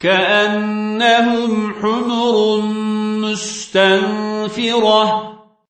كأنهم حمر مستنفرة.